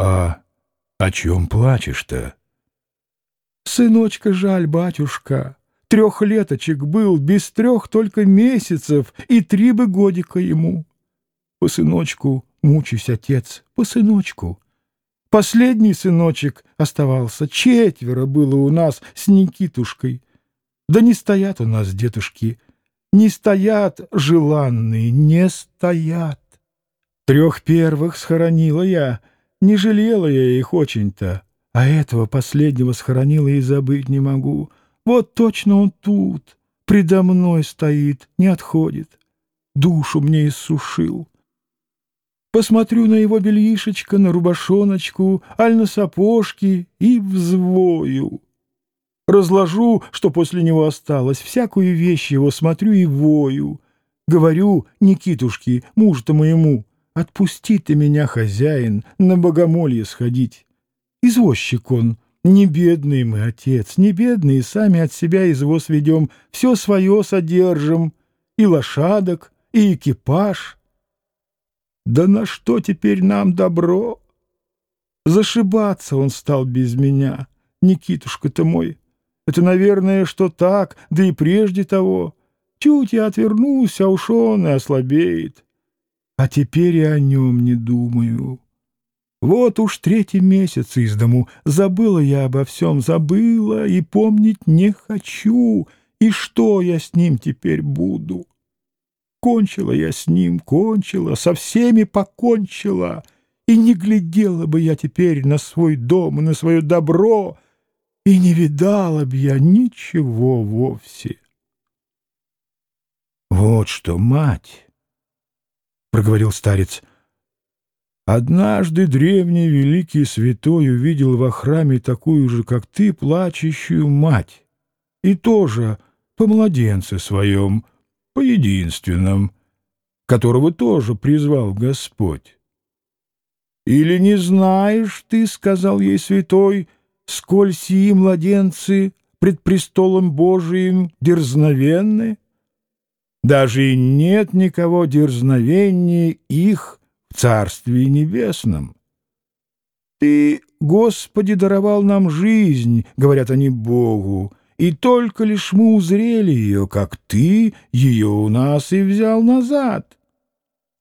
А о чем плачешь-то? Сыночка жаль, батюшка. Трехлеточек был, без трех только месяцев, и три бы годика ему. По сыночку мучусь, отец, по сыночку. Последний сыночек оставался, четверо было у нас с Никитушкой. Да не стоят у нас детушки, не стоят желанные, не стоят. Трех первых схоронила я, не жалела я их очень-то, а этого последнего схоронила и забыть не могу. Вот точно он тут, предо мной стоит, не отходит. Душу мне иссушил. Посмотрю на его бельишечко, на рубашоночку, аль на сапожки и взвою. Разложу, что после него осталось, всякую вещь его смотрю и вою. Говорю Никитушке, мужу-то моему, отпусти ты меня, хозяин, на богомолье сходить. Извозчик он, не бедный мы, отец, не бедные, сами от себя извоз ведем, все свое содержим, и лошадок, и экипаж. Да на что теперь нам добро? Зашибаться он стал без меня, Никитушка-то мой. Это, наверное, что так, да и прежде того. Чуть я отвернулся, а уж он и ослабеет. А теперь и о нем не думаю. Вот уж третий месяц из дому. Забыла я обо всем, забыла и помнить не хочу. И что я с ним теперь буду? Кончила я с ним, кончила, со всеми покончила. И не глядела бы я теперь на свой дом и на свое добро — и не видала б я ничего вовсе. — Вот что, мать! — проговорил старец. — Однажды древний великий святой увидел во храме такую же, как ты, плачущую мать, и тоже по младенце своем, по единственном, которого тоже призвал Господь. «Или не знаешь ты, — сказал ей святой, — сколь сии младенцы пред престолом Божиим дерзновенны? Даже и нет никого дерзновеннее их в Царстве Небесном. Ты, Господи, даровал нам жизнь, говорят они Богу, и только лишь мы узрели ее, как Ты ее у нас и взял назад.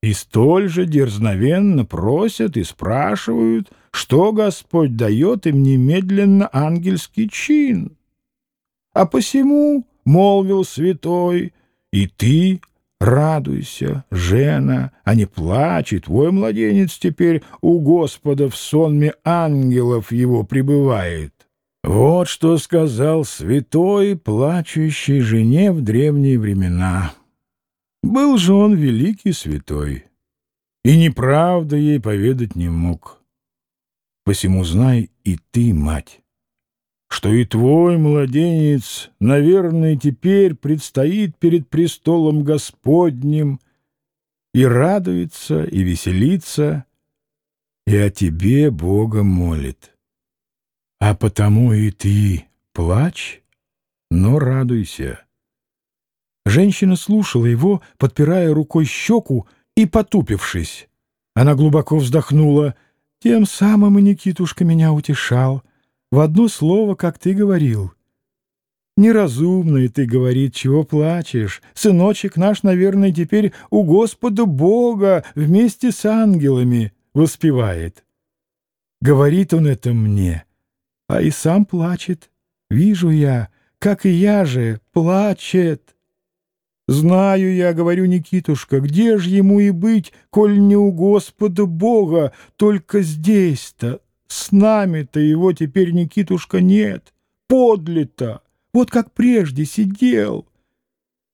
И столь же дерзновенно просят и спрашивают, что Господь дает им немедленно ангельский чин. А посему, — молвил святой, — и ты радуйся, жена, а не плачь, твой младенец теперь у Господа в сонме ангелов его пребывает. Вот что сказал святой, плачущей жене в древние времена. Был же он великий святой, и неправда ей поведать не мог. Посему знай и ты, мать, что и твой младенец, наверное, теперь предстоит перед престолом Господним и радуется, и веселится, и о тебе Бога молит. А потому и ты плачь, но радуйся. Женщина слушала его, подпирая рукой щеку и потупившись. Она глубоко вздохнула. «Тем самым и Никитушка меня утешал. В одно слово, как ты говорил». «Неразумный ты, — говорит, — чего плачешь? Сыночек наш, наверное, теперь у Господа Бога вместе с ангелами воспевает». Говорит он это мне, а и сам плачет. Вижу я, как и я же, плачет. Знаю я, говорю, Никитушка, где ж ему и быть, коль не у Господа Бога, только здесь-то, с нами-то его теперь, Никитушка, нет, подлито, вот как прежде сидел.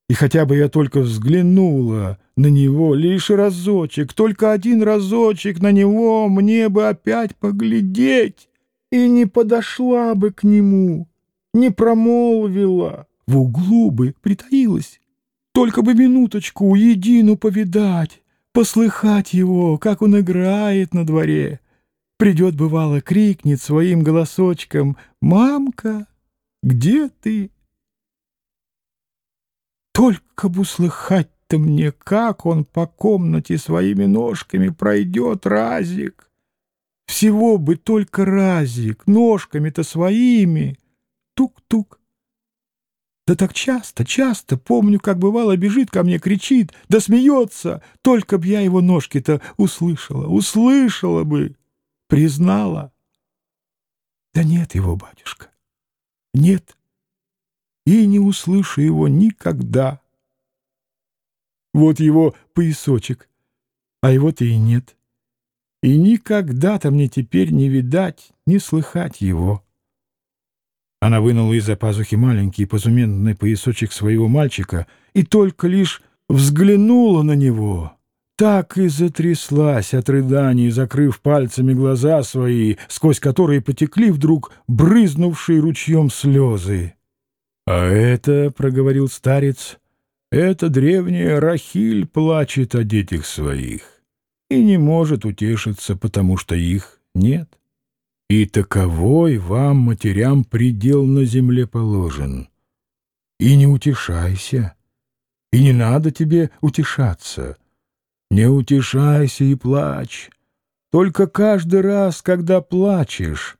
И хотя бы я только взглянула на него лишь разочек, только один разочек на него мне бы опять поглядеть, и не подошла бы к нему, не промолвила, в углу бы притаилась. Только бы минуточку едину повидать, послыхать его, как он играет на дворе. Придет, бывало, крикнет своим голосочком «Мамка, где ты?» Только бы услыхать-то мне, как он по комнате своими ножками пройдет разик. Всего бы только разик, ножками-то своими. Тук-тук. Да так часто, часто, помню, как бывало, бежит ко мне, кричит, да смеется. Только б я его ножки-то услышала, услышала бы, признала. Да нет его, батюшка, нет, и не услышу его никогда. Вот его поясочек, а его-то и нет. И никогда-то мне теперь не видать, не слыхать его. Она вынула из-за пазухи маленький позуменный поясочек своего мальчика и только лишь взглянула на него. Так и затряслась от рыданий, закрыв пальцами глаза свои, сквозь которые потекли вдруг брызнувшие ручьем слезы. — А это, — проговорил старец, — это древняя Рахиль плачет о детях своих и не может утешиться, потому что их нет. — и таковой вам, матерям, предел на земле положен. И не утешайся, и не надо тебе утешаться. Не утешайся и плачь. Только каждый раз, когда плачешь,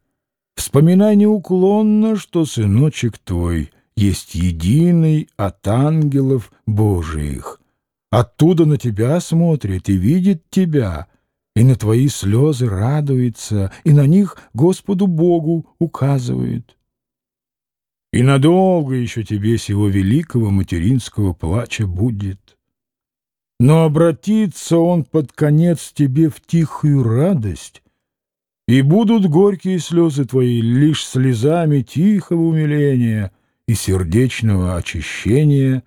вспоминай неуклонно, что сыночек твой есть единый от ангелов Божиих. Оттуда на тебя смотрит и видит тебя — и на твои слезы радуется, и на них Господу Богу указывает. И надолго еще тебе сего великого материнского плача будет. Но обратится он под конец тебе в тихую радость, и будут горькие слезы твои лишь слезами тихого умиления и сердечного очищения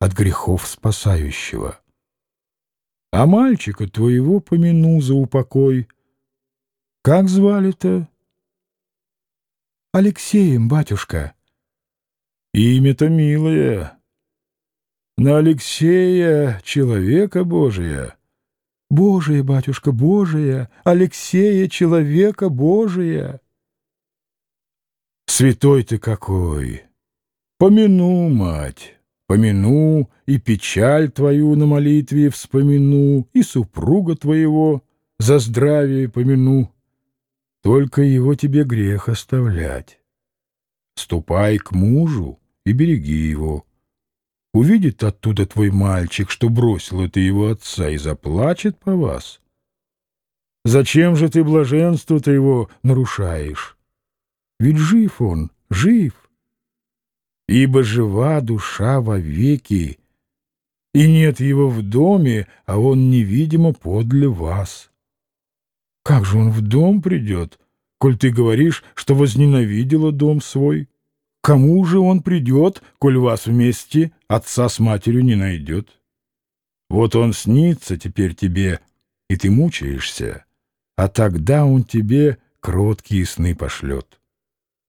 от грехов спасающего а мальчика твоего помяну за упокой. Как звали-то? Алексеем, батюшка. Имя-то милое. На Алексея, человека Божия. Божия, батюшка, Божия, Алексея, человека Божия. Святой ты какой! Помяну, мать. Помяну и печаль твою на молитве вспомяну, и супруга твоего за здравие помяну. Только его тебе грех оставлять. Ступай к мужу и береги его. Увидит оттуда твой мальчик, что бросил это его отца, и заплачет по вас. Зачем же ты блаженство-то его нарушаешь? Ведь жив он, жив ибо жива душа вовеки, и нет его в доме, а он невидимо подле вас. Как же он в дом придет, коль ты говоришь, что возненавидела дом свой? Кому же он придет, коль вас вместе отца с матерью не найдет? Вот он снится теперь тебе, и ты мучаешься, а тогда он тебе кроткие сны пошлет.